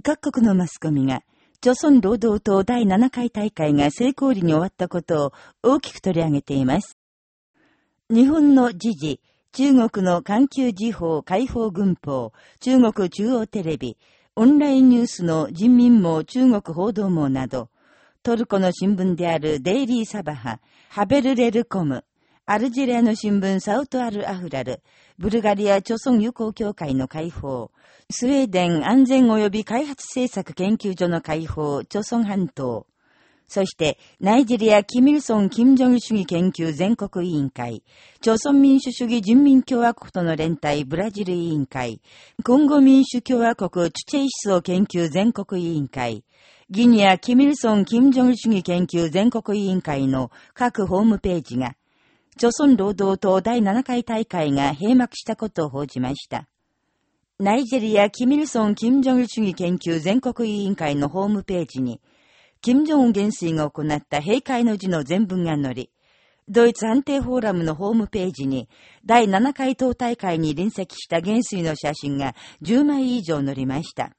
各国のマスコミが、朝鮮労働党第7回大会が成功裏に終わったことを大きく取り上げています。日本の時事、中国の環球時報解放軍法、中国中央テレビ、オンラインニュースの人民網中国報道網など、トルコの新聞であるデイリーサバハ、ハベルレルコム、アルジェリアの新聞サウトアルアフラル、ブルガリア朝鮮友好協会の解放、スウェーデン安全及び開発政策研究所の解放、朝鮮半島、そして、ナイジェリア・キミルソン・キム・ジョン主義研究全国委員会、朝鮮民主主義人民共和国との連帯ブラジル委員会、コンゴ民主共和国チュチェイ思想研究全国委員会、ギニア・キミルソン・キム・ジョン主義研究全国委員会の各ホームページが、朝鮮労働党第7回大会が閉幕したことを報じました。ナイジェリア・キミルソン・キム・ジョン主義研究全国委員会のホームページに、金正恩元帥が行った閉会の字の全文が載り、ドイツ安定フォーラムのホームページに、第7回党大会に臨席した元帥の写真が10枚以上載りました。